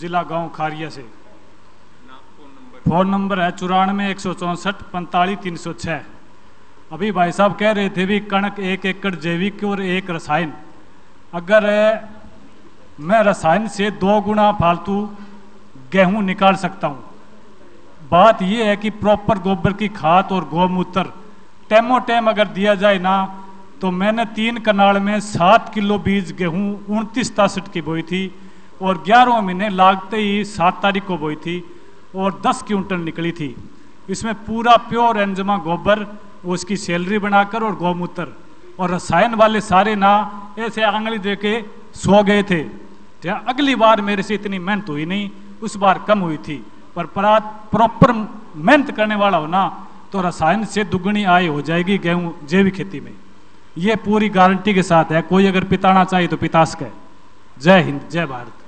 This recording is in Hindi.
जिला गाँव खारिया से। फ़ोन नंबर है चौरानवे, एक सौ चौंसठ, पैंतालीस, तीन सौ छः अभी भाई साहब कह रहे थे भी कणक एक एकड़ जैविक और एक रसायन। अगर मैं रसायन से दो गुना फालतू गेहूँ निकाल सकता हूँ। बात यह है कि प्रॉपर गोबर की खाद और गौमूत्र टेमो टेम अगर दिया जाए ना तो मैंने तीन कनाल में सात किलो बीज गेहूँ उनतीस तासठ की बोई थी। और ग्यारह महीने लागते ही सात तारीख को बोई थी और दस क्विंटल निकली थी। इसमें पूरा प्योर एंजमा गोबर, उसकी सैलरी बनाकर और गौमूत्र और रसायन वाले सारे ना ऐसे आंगली दे के सो गए थे। तो अगली बार मेरे से इतनी मेहनत हुई नहीं, उस बार कम हुई थी। पर प्रॉपर मेहनत करने वाला हो ना तो रसायन से दुगनी आय हो जाएगी गेहूँ जैविक खेती में। ये पूरी गारंटी के साथ है, कोई अगर पिताना चाहिए तो पितास का जय हिंद, जय भारत।